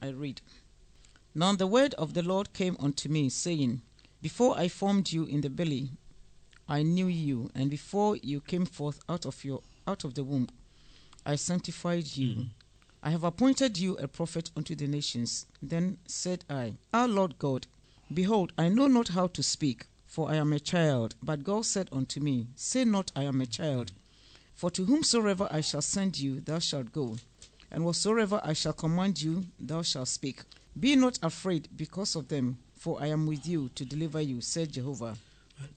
I read. Now the word of the Lord came unto me, saying, Before I formed you in the belly, I knew you, and before you came forth out of your out of the womb, I sanctified you. Mm-hmm. I have appointed you a prophet unto the nations. Then said I, Our Lord God, behold, I know not how to speak, for I am a child. But God said unto me, Say not, I am a child. For to whomsoever I shall send you, thou shalt go, and whatsoever I shall command you, thou shalt speak. Be not afraid because of them, for I am with you to deliver you, said Jehovah.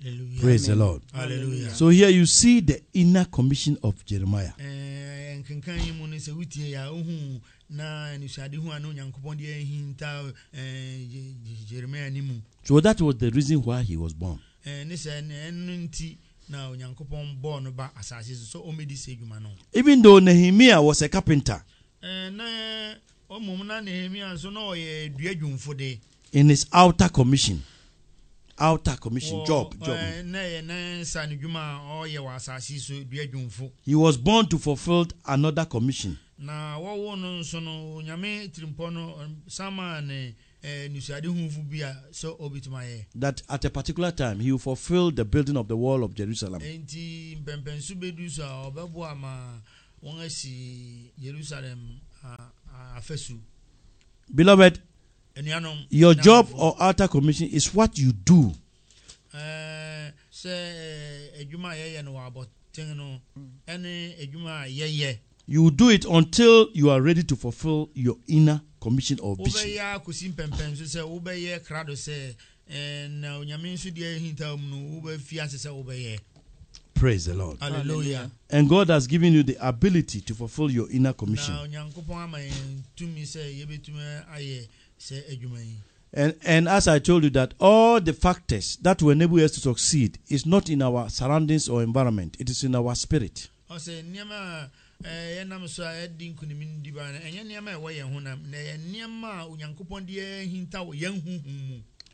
Hallelujah. Praise the Lord. Hallelujah. So here you see the inner commission of Jeremiah. Eh, nkenkan yi mu no sɛ wotie a wohu na anisoade hu a na onyankopɔn de ahinta eh, Je- Je- jeremia ne mu So that was the reason why he was born. Eh, ne sɛ ne- ɛno nti na onyankopɔn bɔɔ no ba asase so sɛ ɔmɛdi sɛ adwuma no Even though Nehemiah was a carpenter, Eh, na ɔmmom na nehemia nso na ɔyɛ dua dwumfo de in his outer commission, outer commission, Wɔ- job, job. eh, na ɛyɛ ne nsa ne dwuma a ɔyɛ wɔ asase so dua dwumfo He was born to fulfill another commission. na wɔwo no nso no onyame tirimpɔ no ɔm- sama ne eh, nisuade humfo bi a sɛ ɔbɛtumi ayɛ That at a particular time he will fulfill the building of the wall of Jerusalem. enti mpɛmpɛnso bɛdu so a ɔbɛboa ma wɔn asi yerusalem a- a- afasu Beloved, anuanom your na job afofo, or outer commission is what you do. Eh, sɛ eh, adwuma a yɛyɛ no wɔ abɔten no ɛne adwuma a yɛyɛ You do it until you are ready to fulfill your inner commission or vision. wobɛyɛ akɔsi mpɛmpɛn so sɛ wobɛyɛ krado sɛ eh, na onyame nso deɛ ahinta mu no wobɛfi ase sɛ wobɛyɛ Praise the Lord. hallelujah And God has given you the ability to fulfill your inner commission. na onyankopɔn ama yɛn tumi sɛ yɛbɛtumi ayɛ sɛ adwuma yi And and as I told you that all the factors that will enable us to succeed is not in our surroundings or environment, it is in our spirit.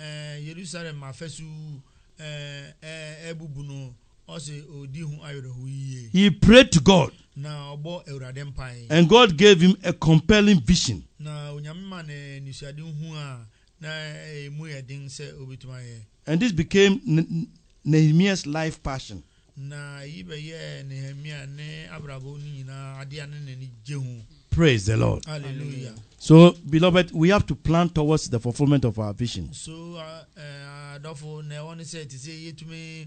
enti mmerɛ a ɔte sɛ eh, yerusalem afɛso eh, eh, no ɔsɛ ɔdi ho awerɛho yie He prayed to God, na ɔbɔ awurade mpae. And God gave him a compelling vision. na onyame ma no nisuade hu a na ɛyɛ mu yɛ den sɛ obɛtumi ayɛ And this became Ne- Nehemiah's life passion. na yi bɛyɛ nehemia ne abrabɔ nyinaa adeɛ a ne n'ani gye ho Praise the Lord. hallelujah So, beloved, we have to plan towards the fulfillment of our vision. so ah, eh, adɔfo na ɛwɔ no sɛ te sɛ yɛtumi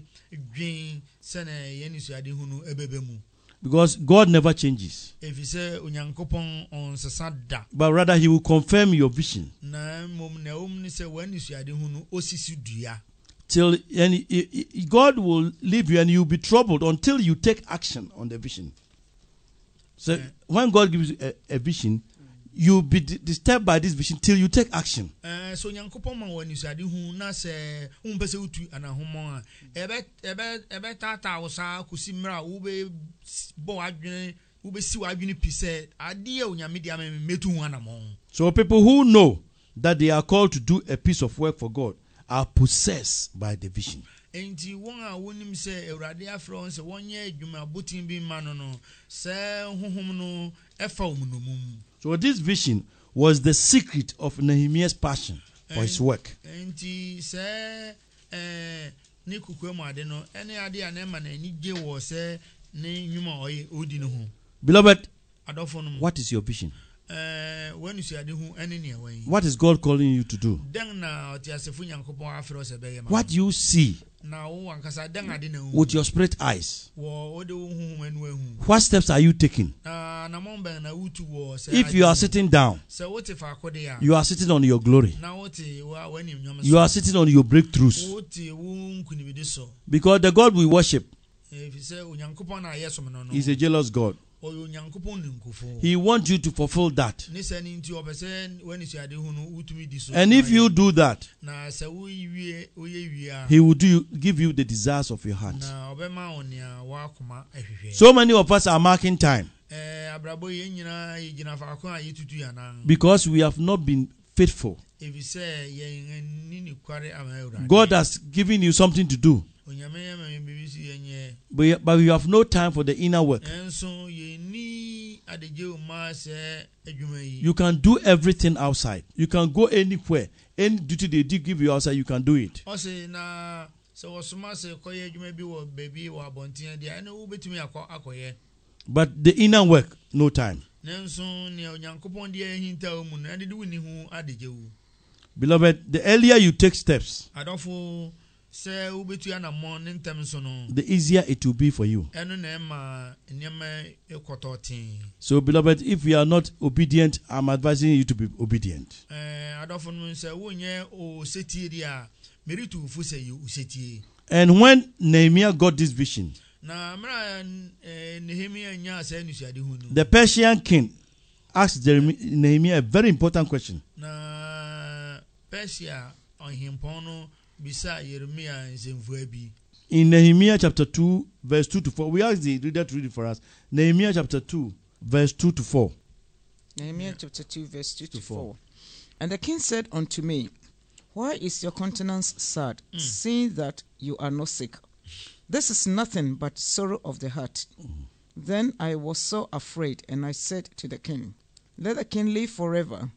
dwen sɛne yɛn nisuade hu no ɛbɛbɛ mu Because God never changes, ɛfiri sɛ onyankopɔn ɔnsesa da but rather He will confirm your vision na mmom na ɛwom ne sɛ wɔn nisuade hu no ɔsisi dua till and God will leave you and you'll be troubled until you take action on the vision. So, when God gives you a, a vision, you'll be di- disturbed by this vision till you take action. Eh, onyankopɔn ma hu na sɛ wompɛ sɛ wotu anahomɔ a ɛbɛ- ɛbɛ- ɛbɛtaataa wo saa kɔsi mmerɛ a wobɛbɔ w'adwene wobɛsi w'adwene pi sɛ adeɛ a onyame de ama me mɛtu ho anammɔn So, people who know that they are called to do a piece of work for God are possessed by the vision. Enti wɔn a wɔnim sɛ awurade afrɛ wɔn sɛ wɔnyɛ adwuma aboten bi ma no no sɛ honhom no ɛfa wɔn nomum So, this vision was the secret of Nehemiah's passion for his work. nti sɛ ɛɛ ne kukua mu ade no ɛne ade a ne ma n'ani gye wɔ sɛ ne nnwuma ɔyɛ ɔdi no ho Beloved, what is your vision? Ɛɛ wɔanusuade ho ɛne nea wɔyi What is God calling you to do? dɛn na ɔte asefo nyankopɔn afrɛ wo sɛ bɛyɛ ma What you see na wo ankasa dɛn ade na with your spirit eyes. wɔ wode wo honhom anu ahu What steps are you taking? Ah, na nammɔn bɛn na wotu wɔ sɛ If you are sitting down, sɛ wote faako de a you are sitting on your glory. na wote wa- w'animnyam You are sitting on your breakthroughs. wote wo nkonimdi so Because the God we worship eh, ɛfiri sɛ onyankopɔn no a yɛ som no no is a jealous God. Ɔyɛ onyankopɔn ninkufo He wants you to fulfill that. ne sɛ ne nti ɔpɛ sɛ w'anisuade hu no wotumi di so And if you do that, na sɛ woyi wie woyɛ wie a He will do give you the desires of your heart. na ɔbɛma wo nea woakoma ahwehwɛ. So many of us are marking time. Ɛɛ, abrabɔ yi, yɛn nyinaa yɛgyina faako a yɛtutu yɛanan because we have not been faithful. ɛfiri sɛ yɛn ani nikware ama awurade. God has given you something to do, onyame yɛ ma yɛn biribi so yɛnyɛ but, but you have no time for the inner work. ɛnso yɛnni adagye wo ma sɛ adwuma yi You can do everything outside. You can go anywhere. Any duty they did give you outside, you can do it. ɔse na sɛ wɔsoma sɛ kɔyɛ adwuma bi wɔ baabi wɔ abɔnten deɛ ɛne wobɛtumi akɔ akɔyɛ But the inner work, no time. nanso nea onyankopɔn de ahinta wo mu no ɛde de wonni ho adagye wo Beloved, the earlier you take steps, sɛ wobɛtu anammɔ ne ntɛm so no the easier it will be for you. ɛno na ɛma nneɛma ɛkɔtɔ tee So, beloved, if we are not obedient, I'm advising you to be obedient. Adɔfo no sɛ wonyɛ osetie deɛ a meretu wo fo sɛ yɛ osetie And when Nehemiah got this vision, na mmerɛ a nehemia nyaa saa anisuade hu no the Persian king asked Jeremy, Nehemiah a very important question. na persia ɔhempɔn no bisa yeremia nsɛmfua bi In Nehemiah chapter 2, verse 2 to 4, we ask the reader to read it for us. Nehemiah chapter 2, verse 2 to 4. Nehemiah chapter 2, verse 2 to To four. 4. And the king said unto me, Why is your countenance sad, hmm. seeing that you are not sick? This is nothing but sorrow of the heart. Then I was so afraid, and I said to the king, Let the king live forever.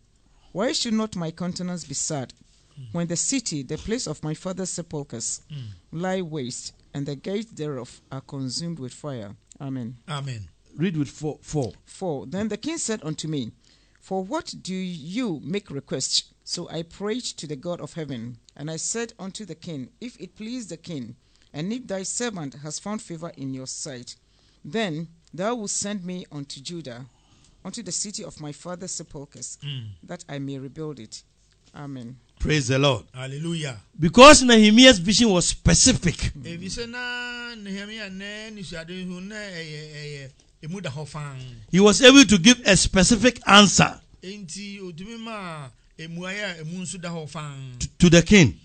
Why should not my countenance be sad, Mm. when the city, the place of my father's sepulchres, mm. lie waste, and the gates thereof are consumed with fire? Amen. amen Read with 4. 4. 4. Then the king said unto me, For what do you make request? So I prayed to the God of heaven, and I said unto the king, If it please the king, and if thy servant has found favor in your sight, then thou wilt send me unto Judah, unto the city of my father's sepulchres, mm. that I may rebuild it. Amen. Praise the Lord. hallelujah. Because Nehemiah's vision was specific, ɛfiri sɛ na nehemia nɛ anisuade hu na ɛyɛ ɛyɛ ɛmu da hɔ fan. He was able to give a specific answer enti otumi ma emuayɛ a emu nso da hɔ fan. to, to the king.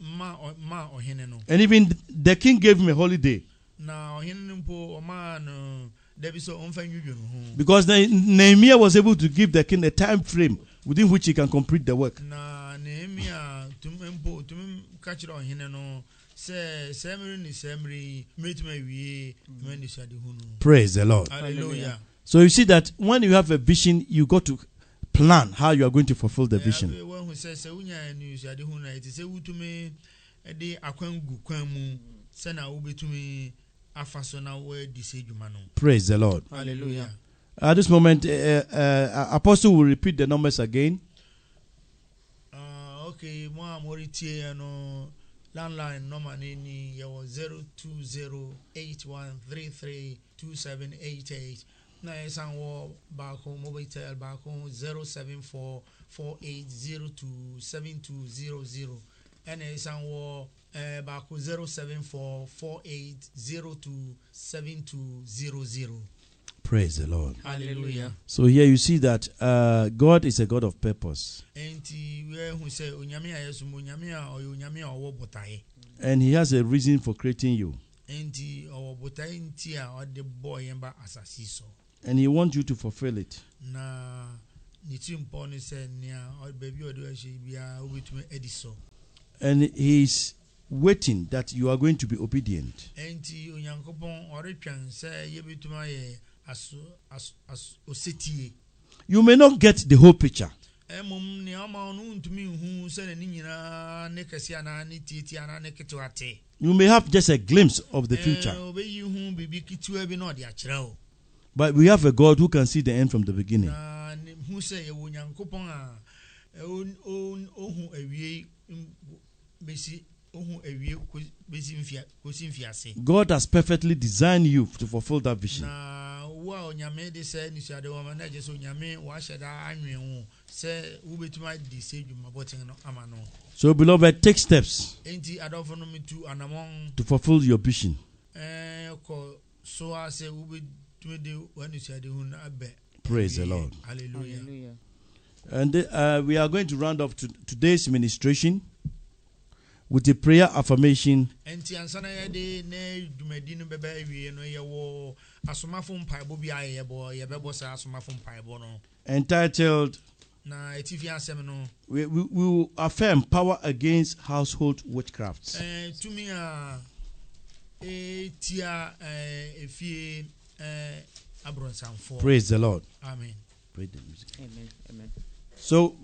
ma ɔ- ma ɔhene no. And even the king gave him a holiday. Na ɔhene no mpo ɔmaa no dabi sɛ ɔmfa nwidwo no ho. Because Nehemiah was able to give the king a time frame within which he can complete the work. Na nehemia tumi mpo ka kyerɛ ɔhene no sɛ sɛ mmere ne sɛ mmere yi mɛtumi awie ma anisuade hu no Praise the Lord. hallelujah So you see that when you have a vision, you got to plan how you are going to fulfill the Eh, vision. afei wahu sɛ sɛ wonya anisuade hu no a ɛte sɛ wotumi de akwan gu kwan mu wobɛtumi afa so na sɛ dwuma no Praise the Lord. hallelujah At this moment, uh, uh, Apostle will repeat the numbers again. ke mo a tie no landline number ni ni yɛwɔ zero two zero eight one three three two seven eight eight na yɛ san wɔ baako tel baako zero seven four four eight zero two seven two zero zero ɛna yɛ san wɔ ɛɛ eh, baako zero seven four four eight zero two seven two zero zero. Praise the Lord. hallelujah So here you see that uh, God is a God of purpose, nti wɛhu sɛ onyame a yɛsom onyame a ɔyɛ onyame a ɔwɔ botaeɛ and He has a reason for creating you, nti ɔwɔ botaeɛ nti a ɔde bɔɔ yɛn ba asase yi so and He wants you to fulfill it. na ne tiri mpɔ no sɛ nea ɔ- baabi a ɔde ahyɛ biara wobɛtumi adi so And He is waiting that you are going to be obedient. Aso aso aso osetie. You may not get the whole picture, mmom nea ɔma wo no wontumi nhu sɛ ne nyinaa ne kɛse anaa ne tietie anaa ne ketewa te. You may have just a glimpse of the Eh, future, ɔbɛyi hu biribi ketewa bi na ɔde akyerɛ wo but we have a God who can see the end from the beginning. na ne hu sɛ yɛwɔ onyankopɔn a ɔn- ɔhu awie m- bɛsi ɔhu awie kos- bɛsi mfia kɔsi mfiase God has perfectly designed you to fulfill that vision. na wo a onyame de sɛ nisuade wɔ ma na agye sɛ onyame wahyɛ daa anwen wo sɛ wobɛtumi adi sɛ dwumabɔten no ama no So, beloved, take steps enti adɔfo no metu anammɔn to fulfill your vision. ɛɛ, kɔ so a sɛ wobɛtu tumi de w'anusuadehu no abɛ Praise the. Lord. hallelujah Hallelujah. And uh, we are going to round off to today's ministration with a prayer affirmation nti ansa na yɛde ne dwumadi no bɛbɛ awie no yɛwɔ asomafo mpaebɔ bi a yɛbɔ yɛbɛbɔ saa asomafo mpaebɔ no entitled na ɛtifi asɛm no we, we, we will affirm power against household witchcrafts. eh, tumi a ɛtia eh, efie eh, aborɔnsamfoɔ Praise the Lord. amen Praise the music. Amen. Amen. So,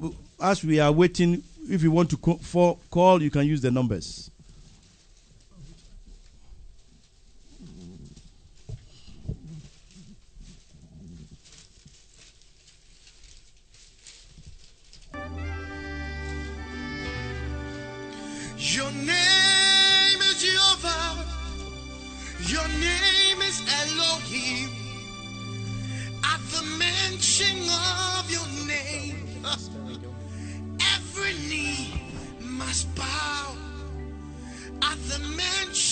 as we are waiting, if you want to for call, you can use the numbers. Your name is Jehovah. Your name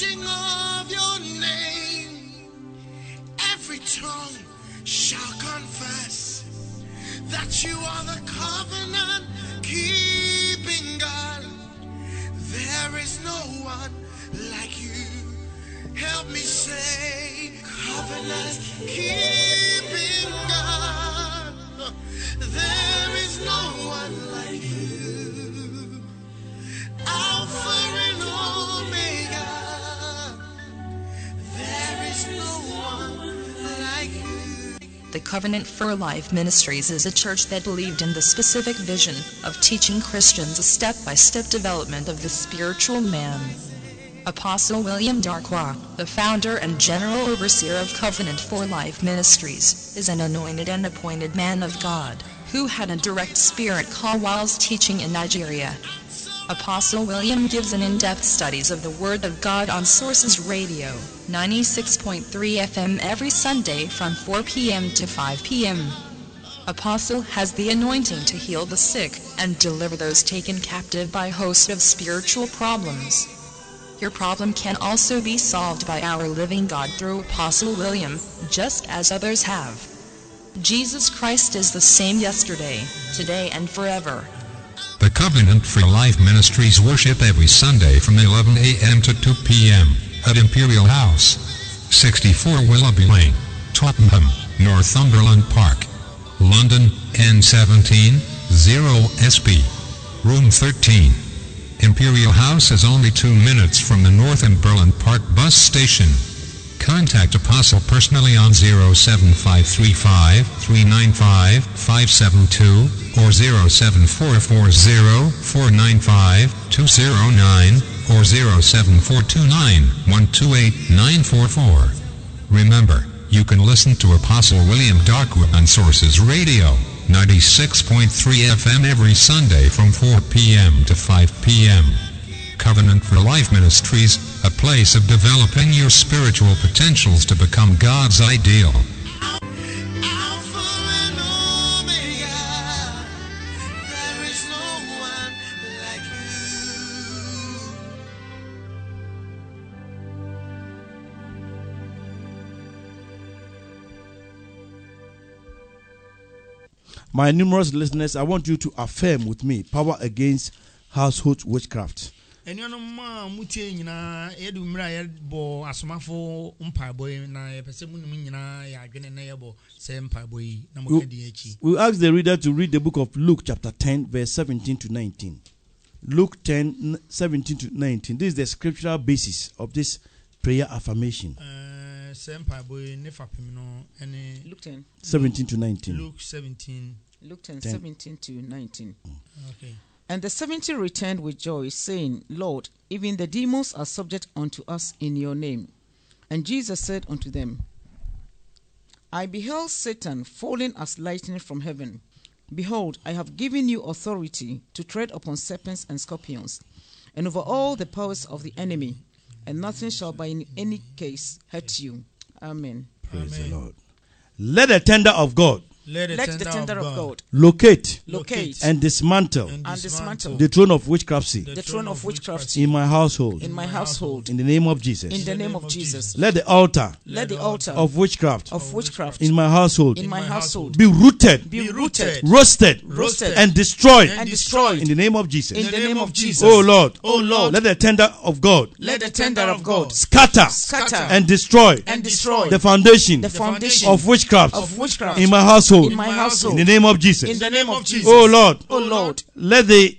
mention of your name, every tongue shall confess that you are the covenant keeping God. There is no one like you. Help me say, covenant keeping God. There is no one like The Covenant for Life Ministries is a church that believed in the specific vision of teaching Christians a step by step development of the spiritual man. Apostle William Darkwa, the founder and general overseer of Covenant for Life Ministries, is an anointed and appointed man of God who had a direct spirit call whilst teaching in Nigeria. Apostle William gives an in-depth studies of the Word of God on Sources Radio, 96.3 FM every Sunday from 4 p.m. to 5 p.m. Apostle has the anointing to heal the sick and deliver those taken captive by host of spiritual problems. Your problem can also be solved by our living God through Apostle William, just as others have. Jesus Christ is the same yesterday, today, and forever. The Covenant for Life Ministries worship every Sunday from 11 a.m. to 2 p.m. at Imperial House, 64 Willoughby Lane, Tottenham, Northumberland Park, London, N17, 0SB. Room 13. Imperial House is only two minutes from the Northumberland Park bus station. Contact Apostle personally on 07535 395 572 or 07440 495 209 or 07429 128 944. Remember, you can listen to Apostle William Darkwa on Sources Radio, 96.3 FM every Sunday from 4 p.m. to 5 p.m. Covenant for Life Ministries, a place of developing your spiritual potentials to become God's ideal. My numerous listeners, I want you to affirm with me power against household witchcraft. Anuanom a motie nyinaa yɛde mmerɛ a yɛbɔ asomafo mpaebɔ yi na yɛpɛ sɛ monom nyinaa yɛ adwene na yɛbɔ sɛ mpaebɔ yi na You- moka di akyi We ask the reader to read the book of Luke, chapter 10, verse 17 to 19. Luke 10, 17 to 19. This is the scriptural basis of this prayer affirmation. Eh, sɛ mpaebɔ yi ne fapem no ne Luke 10. 17 to 19. luke 17 Luke 10, Ten. 17 to 19. okay. And the seventy returned with joy, saying, Lord, even the demons are subject unto us in your name. And Jesus said unto them, I beheld Satan falling as lightning from heaven. Behold, I have given you authority to tread upon serpents and scorpions, and over all the powers of the enemy, and nothing shall by any case hurt you. Amen. Praise Amen. the Lord. Let the tender of God Let the let tender the of tender of God God locate locate and dismantle and and dismantle the throne of witchcrafty the throne of witchcraft in my household. in my household In the name of Jesus. in the name of Jesus. Let the altar Let the altar of witchcraft of witchcraft in my household in my household be rooted, be Be rooted, rooted, roasted, roasted, and destroyed and destroyed in the name of Jesus. in the name of Jesus. Oh Lord, oh, oh Lord, let the tender of God Let the tender of God scatter scatter and destroy and destroy the foundation the foundation of witchcraft of witchcraft in my household. In my household In the name of Jesus. in the name of Jesus. Oh, oh Lord, Oh Lord, let the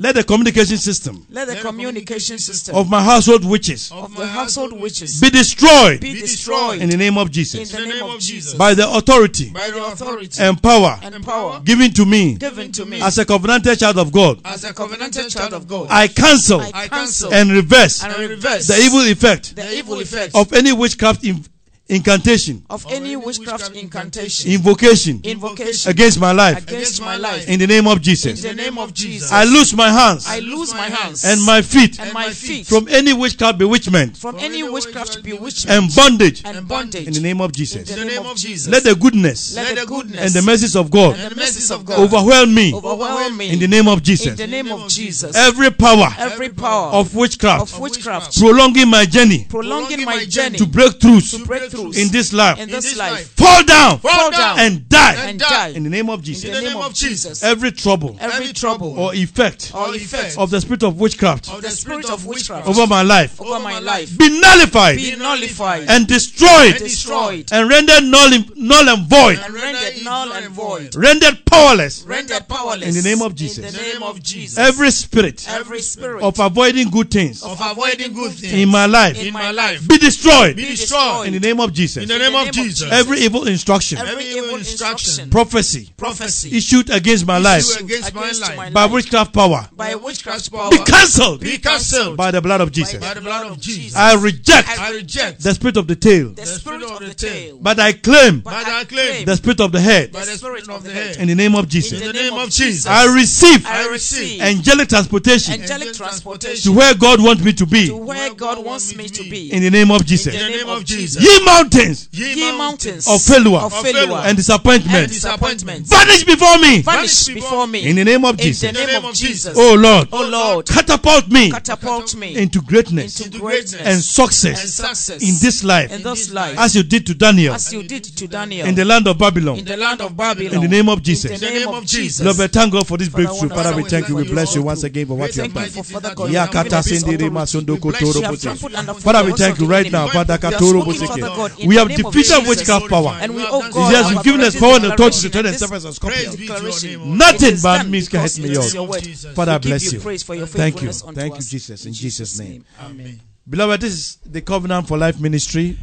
let the communication system let the communication system of my household witches of the household witches be destroyed be destroyed in the name of Jesus. in the name of Jesus by the authority by the authority and power and power given to me given to me as a covenanted child of God. as a covenanted child of God. I cancel I cancel and reverse and reverse the evil effect the evil effect of any witchcraft in- incantation, of any witchcraft incantation. invocation. Invocation. Against my life. Against my life. in the name of jesus. In the name of Jesus. I lose my hands. I lose my hands. And my feet. And my feet. From any witchcraft bewitchment. From any witchcraft bewitchment. And bondage. And bondage. in the name of jesus. In the name of Jesus. Let the goodness let the goodness. and the mercies of God and the mercies of God overwhelm me overwhelm me in the name of jesus. in the name of Jesus. Every power every power of witchcraft of witchcraft prolonging my journey prolonging my journey to breakthroughs to breakthroughs in this life. In this life. fall down. Fall down. and die. And die. in the name of Jesus. in Jesus. the name of Jesus. Every trouble. Every trouble. or effect. Or effect. of the spirit of witchcraft. Of the spirit of witchcraft. over my life. Over my life. Be nullified. Be nullified. and destroyed. Destroyed. And rendered null, null and void, and rendered null and void. rendered powerless. Rendered powerless. In the name of Jesus. in the name of Jesus. Every spirit. Every spirit. Of avoiding good things. Of avoiding good things. In my life. In my life. be destroyed. Be destroyed. In the name of Jesus. in the name of Jesus. Every evil instruction, every Every evil evil instruction. instruction, prophecy. Prophecy. Issued against my life. issue against my against life. my by life. witchcraft power. By witchcraft power. Be cancelled. Be cancelled. By the blood of Jesus. by the blood of Jesus. I reject I reject the spirit of the tail, the spirit of the tail. but I claim but But I I claim claim the spirit of the head. by the spirit of the head. in the name of Jesus. In Jesus. the name of Jesus. I receive I I receive receive angelic transportation. angelic angelic to where God wants me to be. to be where God wants me to be. in the name of Jesus. in the name of Jesus. Ye mountains ye mountains of failure of Of failure failure and and disappointment. Disappointment vanish before me. Vanish before me. In the name of in Jesus. the name of Jesus. Oh Lord, oh Lord. Catapult me catapult me into greatness into into greatness and success, and success success in this life in this life. as you did to Daniel as you did to Daniel. in the land of Babylon. In the land of Babylon. In the name of in Jesus. the name of Jesus. Lord, thank God for this breakthrough. Father, we thank thank you. you. We bless you once again for what you have done. Father God Yakata sendiri masondo kotoro You. Have bote. trampled underfoot Father, the we thank you right now. Father, You have katoro spoken. Father God, in We the have name of defeated Jesus. witchcraft power. And we, oh God, Yes, have given us power and authority to declaration tread and and serpents and Praise to your declaration. name. O Lord. Nothing It is but done means can because hit me it is out. your. Father, We bless you you. praise for your Thank you. Thank you. Jesus. In Jesus' name. Amen. Beloved, this is the Covenant for Life ministry.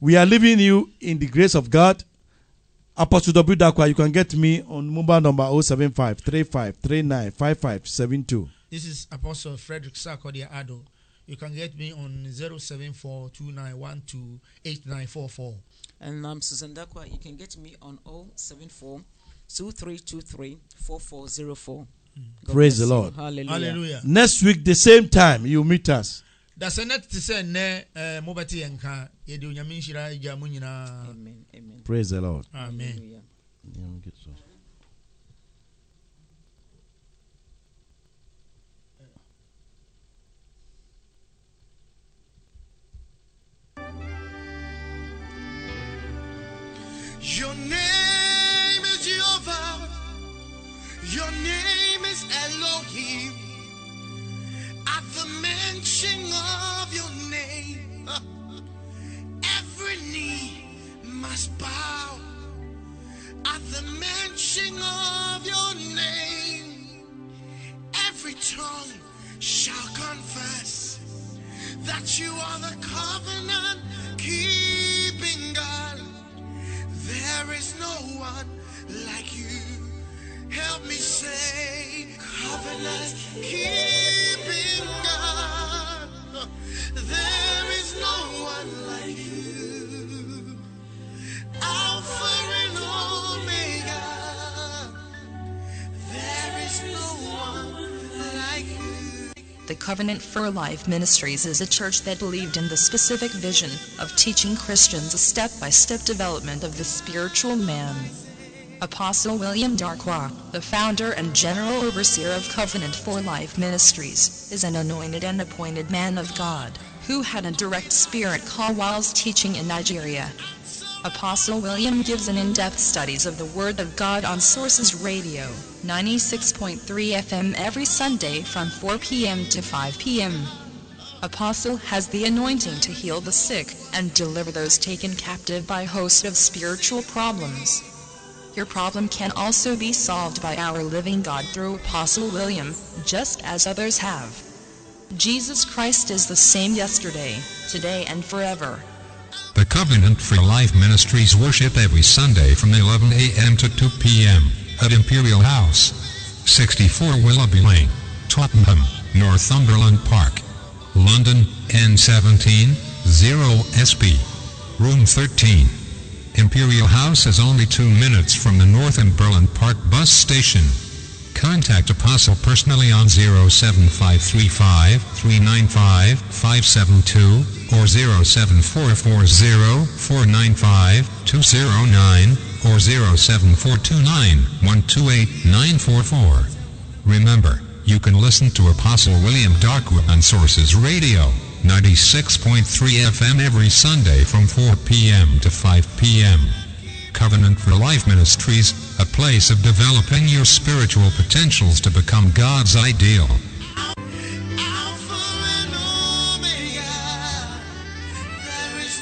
We are leaving you in the grace of God. Apostle W. Dakwa, you can get me on mobile number 075 35 39 5572. This is Apostle Frederick Sarkodia Ado. You can get me on 074 2912 And I'm Susan Dakwa. You can get me on 074 2323 4404. God Praise the. Lord. Hallelujah. Hallelujah. Next week, the same time, you meet us. dasɛ nɛ te sɛ nnɛ eh, mobɛte yɛ nka yɛde onyame nhyira agya mu nyinaa Amen. Amen. Praise the Lord. amen Hallelujah. Your name is Jehovah. Your name is Elohim. At the mention of your name, every knee must bow. At the mention of your name, every tongue shall confess that you are the covenant God. There is no one like you. Help me say, covenant keeping God. There Covenant for Life Ministries is a church that believed in the specific vision of teaching Christians a step by step development of the spiritual man. Apostle William Darkwa, the founder and general overseer of Covenant for Life Ministries, is an anointed and appointed man of God who had a direct spirit call whilst teaching in Nigeria. Apostle William gives an in-depth studies of the Word of God on Sources Radio, 96.3 FM every Sunday from 4 p.m. to 5 p.m. Apostle has the anointing to heal the sick and deliver those taken captive by host of spiritual problems. Your problem can also be solved by our living God through Apostle William, just as others have. Jesus Christ is the same yesterday, today, and forever. The Covenant for Life Ministries worship every Sunday from 11 a.m. to 2 p.m. at Imperial House, 64 Willoughby Lane, Tottenham, Northumberland Park, London, N17, 0SP. Room 13. Imperial House is only two minutes from the Northumberland Park bus station. Contact Apostle personally on 07535 395 572 or 07440 495 209 or 07429 128 944. Remember, you can listen to Apostle William Darkwa on Sources Radio, 96.3 FM every Sunday from 4 p.m. to 5 p.m. Covenant for Life Ministries, a place of developing your spiritual potentials to become God's ideal. Alpha and Omega. There is